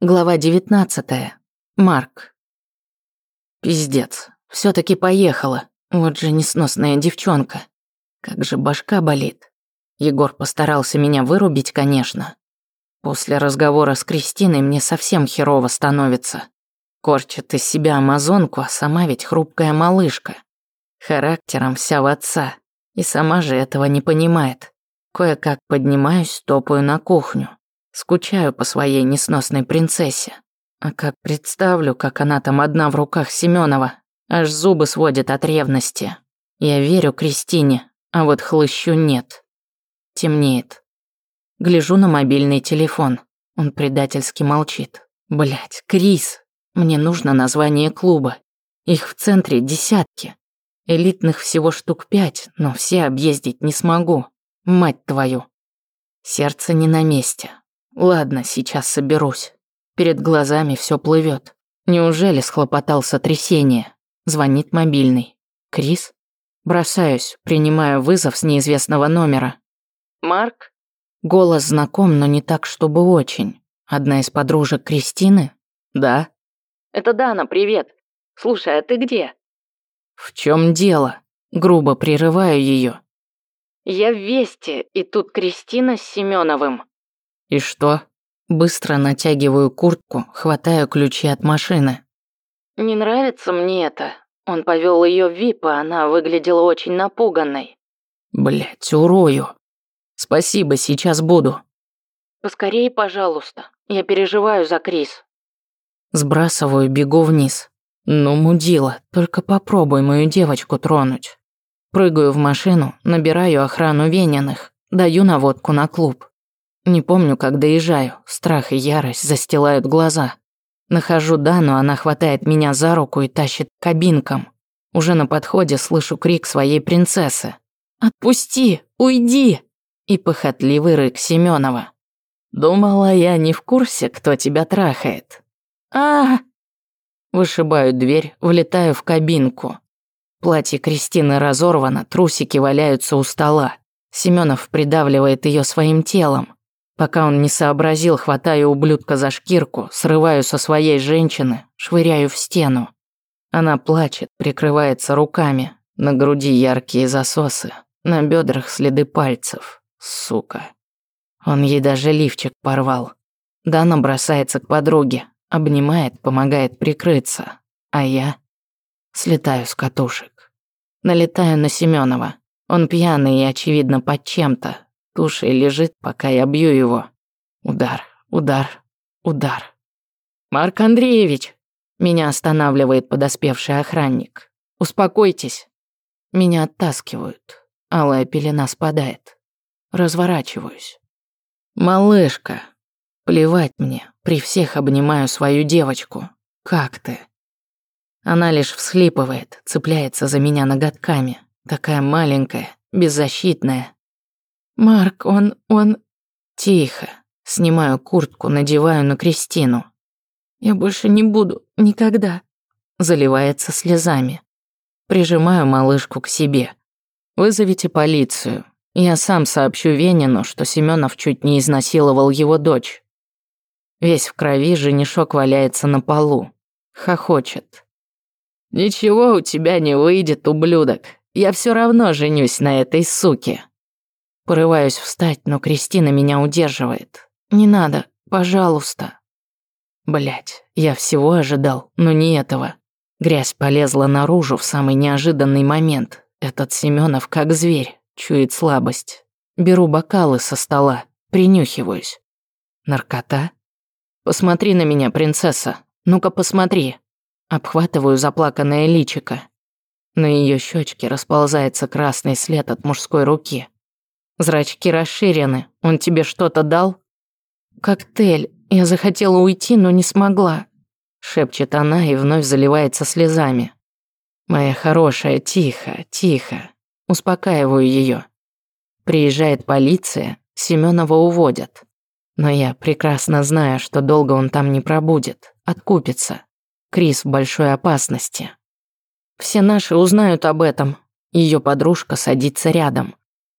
Глава 19. Марк. Пиздец. все таки поехала. Вот же несносная девчонка. Как же башка болит. Егор постарался меня вырубить, конечно. После разговора с Кристиной мне совсем херово становится. Корчит из себя амазонку, а сама ведь хрупкая малышка. Характером вся в отца. И сама же этого не понимает. Кое-как поднимаюсь, топаю на кухню. Скучаю по своей несносной принцессе. А как представлю, как она там одна в руках Семенова, аж зубы сводят от ревности. Я верю Кристине, а вот хлыщу нет. Темнеет. Гляжу на мобильный телефон. Он предательски молчит. Блять, Крис. Мне нужно название клуба. Их в центре десятки. Элитных всего штук пять, но все объездить не смогу. Мать твою. Сердце не на месте. Ладно, сейчас соберусь. Перед глазами все плывет. Неужели схлопотал сотрясение? Звонит мобильный. Крис? Бросаюсь, принимаю вызов с неизвестного номера. Марк? Голос знаком, но не так, чтобы очень. Одна из подружек Кристины? Да. Это Дана, привет. Слушай, а ты где? В чем дело? Грубо прерываю ее. Я в Весте, и тут Кристина с Семеновым. «И что?» Быстро натягиваю куртку, хватаю ключи от машины. «Не нравится мне это. Он повел ее в ВИП, а она выглядела очень напуганной». Блять, урою. Спасибо, сейчас буду. Поскорей, пожалуйста. Я переживаю за Крис. Сбрасываю, бегу вниз. Ну, мудила, только попробуй мою девочку тронуть. Прыгаю в машину, набираю охрану Вениных, даю наводку на клуб. Не помню, как доезжаю. Страх и ярость застилают глаза. Нахожу Дану, она хватает меня за руку и тащит к кабинкам. Уже на подходе слышу крик своей принцессы. «Отпусти! Уйди!» И похотливый рык Семенова. «Думала, я не в курсе, кто тебя трахает». а Вышибаю дверь, влетаю в кабинку. Платье Кристины разорвано, трусики валяются у стола. Семенов придавливает ее своим телом. Пока он не сообразил, хватаю ублюдка за шкирку, срываю со своей женщины, швыряю в стену. Она плачет, прикрывается руками, на груди яркие засосы, на бедрах следы пальцев. Сука. Он ей даже лифчик порвал. Дана бросается к подруге, обнимает, помогает прикрыться. А я слетаю с катушек. Налетаю на Семенова. Он пьяный и, очевидно, под чем-то, Тушей лежит, пока я бью его. Удар, удар, удар. «Марк Андреевич!» Меня останавливает подоспевший охранник. «Успокойтесь». Меня оттаскивают. Алая пелена спадает. Разворачиваюсь. «Малышка!» Плевать мне, при всех обнимаю свою девочку. «Как ты?» Она лишь всхлипывает, цепляется за меня ноготками. Такая маленькая, беззащитная. «Марк, он... он...» «Тихо. Снимаю куртку, надеваю на Кристину. Я больше не буду. Никогда». Заливается слезами. Прижимаю малышку к себе. «Вызовите полицию. Я сам сообщу Венину, что Семенов чуть не изнасиловал его дочь». Весь в крови женишок валяется на полу. Хохочет. «Ничего у тебя не выйдет, ублюдок. Я все равно женюсь на этой суке». Порываюсь встать, но Кристина меня удерживает. «Не надо, пожалуйста». Блять, я всего ожидал, но не этого. Грязь полезла наружу в самый неожиданный момент. Этот Семенов как зверь, чует слабость. Беру бокалы со стола, принюхиваюсь. Наркота? Посмотри на меня, принцесса. Ну-ка посмотри. Обхватываю заплаканное личико. На ее щечке расползается красный след от мужской руки. Зрачки расширены. Он тебе что-то дал? Коктейль. Я захотела уйти, но не смогла. Шепчет она и вновь заливается слезами. Моя хорошая, тихо, тихо. Успокаиваю ее. Приезжает полиция, Семенова уводят. Но я прекрасно знаю, что долго он там не пробудет, откупится. Крис в большой опасности. Все наши узнают об этом. Ее подружка садится рядом.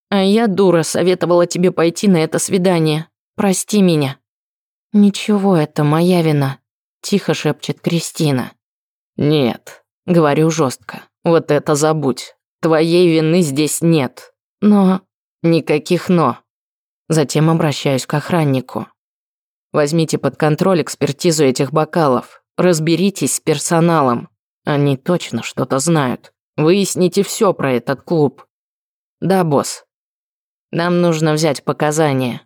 А я, дура, советовала тебе пойти на это свидание. Прости меня. «Ничего, это моя вина», – тихо шепчет Кристина. «Нет», – говорю жестко. «Вот это забудь. Твоей вины здесь нет. Но...» «Никаких «но». Затем обращаюсь к охраннику. Возьмите под контроль экспертизу этих бокалов. Разберитесь с персоналом. Они точно что-то знают. Выясните все про этот клуб. Да, босс. Нам нужно взять показания.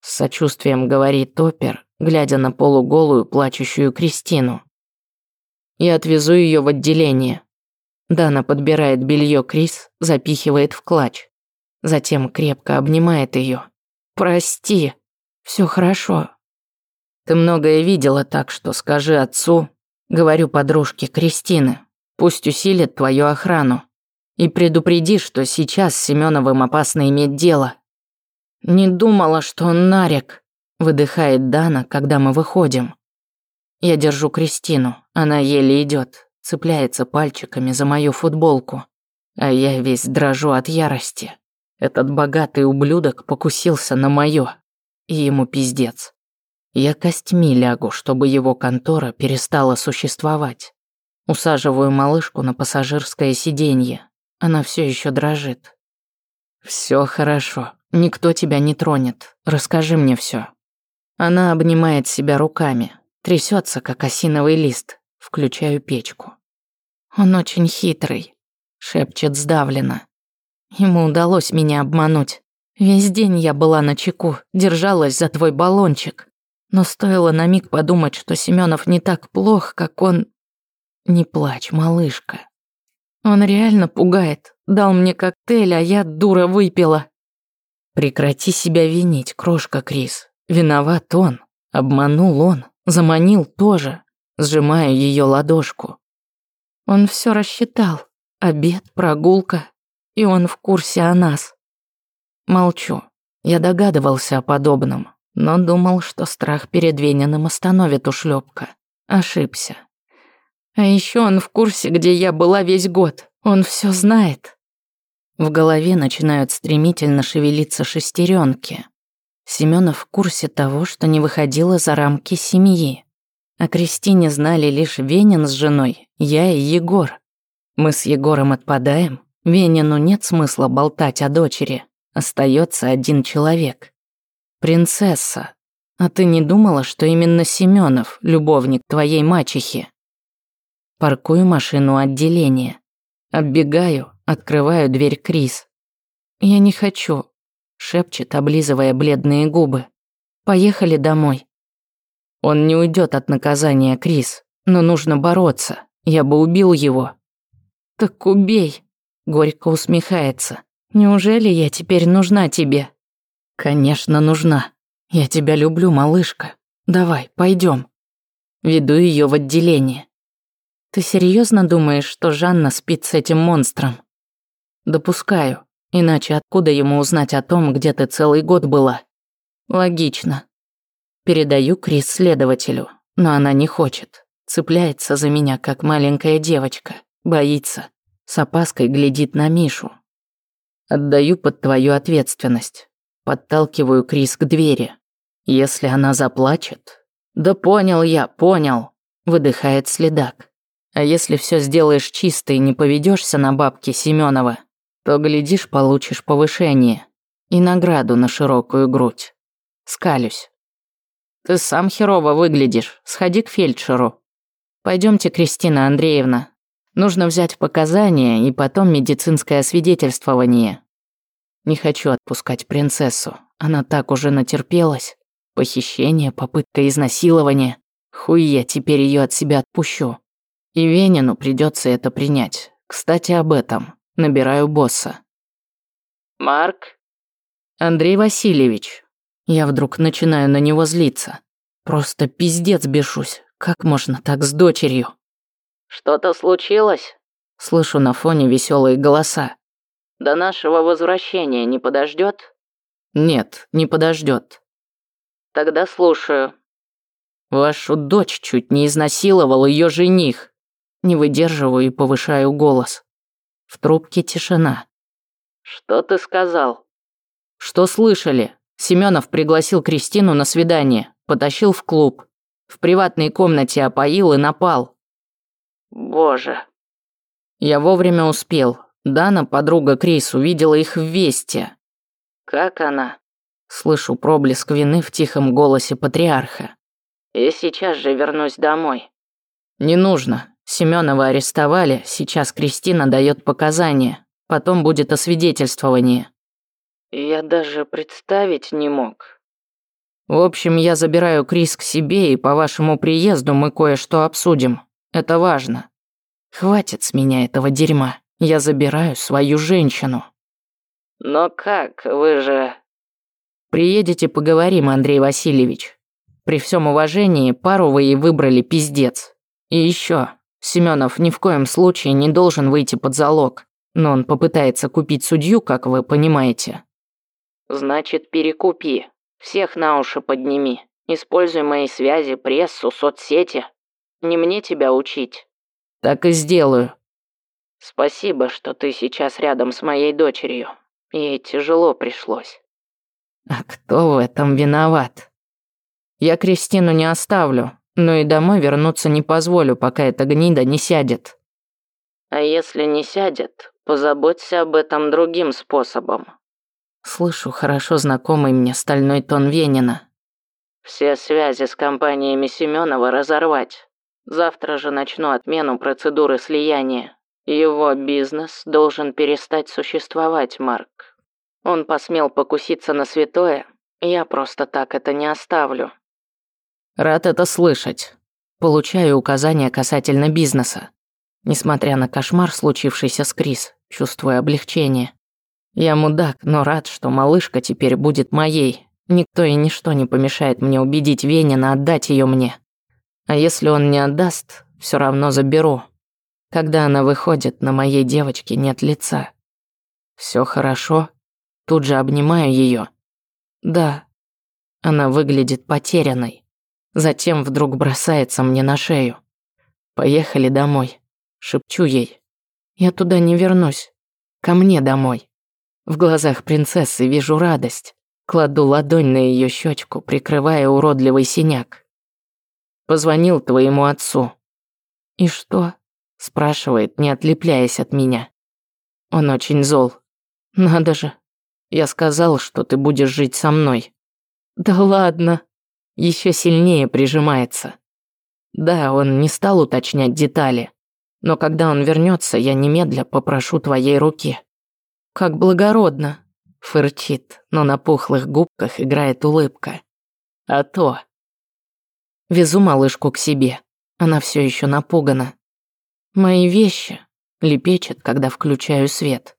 С сочувствием говорит Топер, глядя на полуголую плачущую Кристину. Я отвезу ее в отделение. Дана подбирает белье Крис, запихивает в клатч. Затем крепко обнимает ее. «Прости, все хорошо». «Ты многое видела, так что скажи отцу, говорю подружке Кристины, пусть усилит твою охрану. И предупреди, что сейчас с Семеновым опасно иметь дело». «Не думала, что он нарик», выдыхает Дана, когда мы выходим. Я держу Кристину, она еле идет, цепляется пальчиками за мою футболку, а я весь дрожу от ярости. Этот богатый ублюдок покусился на моё, и ему пиздец. Я костьми лягу, чтобы его контора перестала существовать. Усаживаю малышку на пассажирское сиденье. Она все еще дрожит. Все хорошо. Никто тебя не тронет. Расскажи мне все. Она обнимает себя руками, трясется, как осиновый лист. Включаю печку. Он очень хитрый, шепчет сдавленно. Ему удалось меня обмануть. Весь день я была на чеку, держалась за твой баллончик. Но стоило на миг подумать, что Семенов не так плох, как он... Не плачь, малышка. Он реально пугает. Дал мне коктейль, а я, дура, выпила. Прекрати себя винить, крошка Крис. Виноват он. Обманул он. Заманил тоже. Сжимаю ее ладошку. Он все рассчитал. Обед, прогулка, и он в курсе о нас. Молчу. Я догадывался о подобном, но думал, что страх перед Вениным остановит ушлепка. Ошибся. А еще он в курсе, где я была весь год. Он все знает. В голове начинают стремительно шевелиться шестеренки. Семенов в курсе того, что не выходила за рамки семьи. О Кристине знали лишь Венин с женой, я и Егор. Мы с Егором отпадаем, Венину нет смысла болтать о дочери. Остается один человек. Принцесса. А ты не думала, что именно Семенов любовник твоей мачехи? Паркую машину отделения. Оббегаю, открываю дверь Крис. Я не хочу, шепчет, облизывая бледные губы. Поехали домой. Он не уйдет от наказания, Крис, но нужно бороться. Я бы убил его. Так убей. Горько усмехается. «Неужели я теперь нужна тебе?» «Конечно, нужна. Я тебя люблю, малышка. Давай, пойдем. Веду ее в отделение. Ты серьезно думаешь, что Жанна спит с этим монстром? Допускаю. Иначе откуда ему узнать о том, где ты целый год была? Логично. Передаю Крис следователю, но она не хочет. Цепляется за меня, как маленькая девочка. Боится. С опаской глядит на Мишу. Отдаю под твою ответственность. Подталкиваю Крис к двери. Если она заплачет... Да понял я, понял. Выдыхает следак. А если все сделаешь чисто и не поведешься на бабки Семенова, то, глядишь, получишь повышение и награду на широкую грудь. Скалюсь. Ты сам херово выглядишь. Сходи к фельдшеру. Пойдемте, Кристина Андреевна, Нужно взять показания и потом медицинское освидетельствование. Не хочу отпускать принцессу. Она так уже натерпелась. Похищение, попытка изнасилования. Хуй я теперь ее от себя отпущу. И Венину придется это принять. Кстати, об этом. Набираю босса. Марк? Андрей Васильевич. Я вдруг начинаю на него злиться. Просто пиздец бешусь. Как можно так с дочерью? Что-то случилось? Слышу на фоне веселые голоса. До нашего возвращения не подождет? Нет, не подождет. Тогда слушаю. Вашу дочь чуть не изнасиловал ее жених. Не выдерживаю и повышаю голос. В трубке тишина. Что ты сказал? Что слышали? Семенов пригласил Кристину на свидание. Потащил в клуб. В приватной комнате опоил и напал. Боже. Я вовремя успел. Дана, подруга Крис, увидела их в Весте. Как она? Слышу проблеск вины в тихом голосе патриарха. И сейчас же вернусь домой. Не нужно. Семенова арестовали, сейчас Кристина дает показания. Потом будет освидетельствование. Я даже представить не мог. В общем, я забираю Крис к себе, и по вашему приезду мы кое-что обсудим. Это важно. Хватит с меня этого дерьма. Я забираю свою женщину. Но как? Вы же... Приедете, поговорим, Андрей Васильевич. При всем уважении, пару вы и выбрали пиздец. И еще, Семенов ни в коем случае не должен выйти под залог, но он попытается купить судью, как вы понимаете. Значит, перекупи. Всех на уши подними. Используй мои связи, прессу, соцсети. Не мне тебя учить. Так и сделаю. Спасибо, что ты сейчас рядом с моей дочерью. Ей тяжело пришлось. А кто в этом виноват? Я Кристину не оставлю, но и домой вернуться не позволю, пока эта гнида не сядет. А если не сядет, позаботься об этом другим способом. Слышу хорошо знакомый мне стальной тон Венина. Все связи с компаниями Семенова разорвать. Завтра же начну отмену процедуры слияния. Его бизнес должен перестать существовать, Марк. Он посмел покуситься на святое, я просто так это не оставлю. Рад это слышать. Получаю указания касательно бизнеса. Несмотря на кошмар, случившийся с Крис, чувствую облегчение. Я мудак, но рад, что малышка теперь будет моей. Никто и ничто не помешает мне убедить Венина отдать ее мне. А если он не отдаст, все равно заберу. Когда она выходит, на моей девочке нет лица. Все хорошо? Тут же обнимаю ее. Да. Она выглядит потерянной. Затем вдруг бросается мне на шею. Поехали домой. Шепчу ей. Я туда не вернусь. Ко мне домой. В глазах принцессы вижу радость. Кладу ладонь на ее щечку, прикрывая уродливый синяк. Позвонил твоему отцу. И что? спрашивает, не отлепляясь от меня. Он очень зол. Надо же, я сказал, что ты будешь жить со мной. Да ладно. Еще сильнее прижимается. Да, он не стал уточнять детали. Но когда он вернется, я немедля попрошу твоей руки. Как благородно. Фырчит, но на пухлых губках играет улыбка. А то. Везу малышку к себе. Она все еще напугана. Мои вещи. Лепечет, когда включаю свет.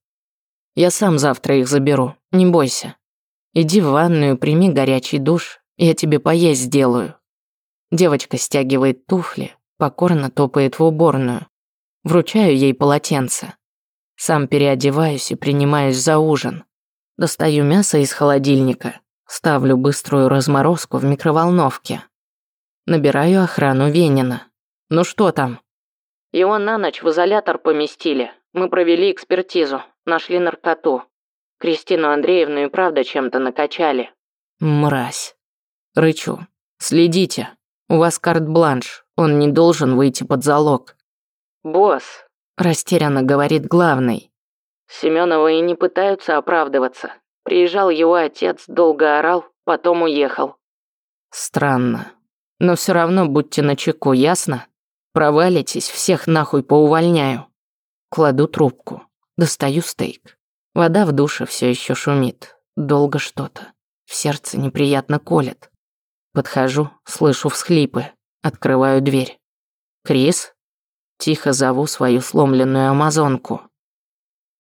Я сам завтра их заберу, не бойся. Иди в ванную, прими горячий душ, я тебе поесть сделаю. Девочка стягивает туфли, покорно топает в уборную. Вручаю ей полотенце. Сам переодеваюсь и принимаюсь за ужин. Достаю мясо из холодильника, ставлю быструю разморозку в микроволновке. Набираю охрану Венина. Ну что там? Его на ночь в изолятор поместили. Мы провели экспертизу. Нашли наркоту. Кристину Андреевну и правда чем-то накачали. Мразь. Рычу. Следите. У вас карт-бланш. Он не должен выйти под залог. Босс. Растерянно говорит главный. Семенова и не пытаются оправдываться. Приезжал его отец, долго орал, потом уехал. Странно. Но все равно будьте начеку, ясно? Провалитесь, всех нахуй поувольняю. Кладу трубку. Достаю стейк. Вода в душе все еще шумит. Долго что-то. В сердце неприятно колет. Подхожу, слышу всхлипы. Открываю дверь. «Крис?» Тихо зову свою сломленную амазонку.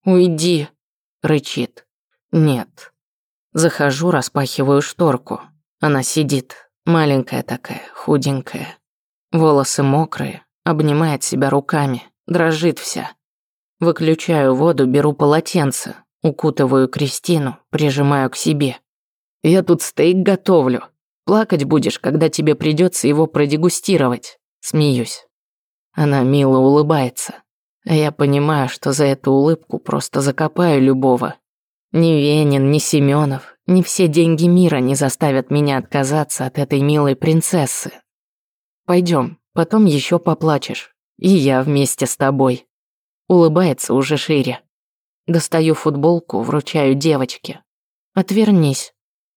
«Уйди!» — рычит. «Нет». Захожу, распахиваю шторку. Она сидит, маленькая такая, худенькая. Волосы мокрые, обнимает себя руками, дрожит вся. Выключаю воду, беру полотенце, укутываю Кристину, прижимаю к себе. Я тут стейк готовлю. Плакать будешь, когда тебе придется его продегустировать. Смеюсь. Она мило улыбается. А я понимаю, что за эту улыбку просто закопаю любого. Ни Венин, ни Семенов, Не все деньги мира не заставят меня отказаться от этой милой принцессы. Пойдем, потом еще поплачешь. И я вместе с тобой. Улыбается уже шире. Достаю футболку, вручаю девочке. Отвернись.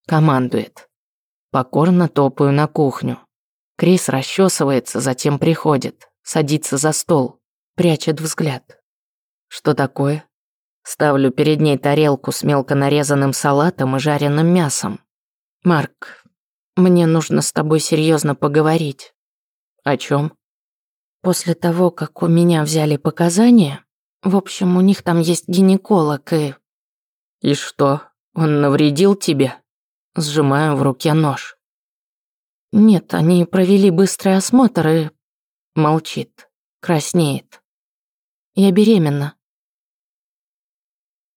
Командует. Покорно топаю на кухню. Крис расчесывается, затем приходит, садится за стол, прячет взгляд. Что такое? Ставлю перед ней тарелку с мелко нарезанным салатом и жареным мясом. Марк, мне нужно с тобой серьезно поговорить. О чем? После того, как у меня взяли показания, в общем, у них там есть гинеколог и... И что, он навредил тебе? Сжимаю в руке нож. Нет, они провели быстрый осмотр и... Молчит, краснеет. Я беременна.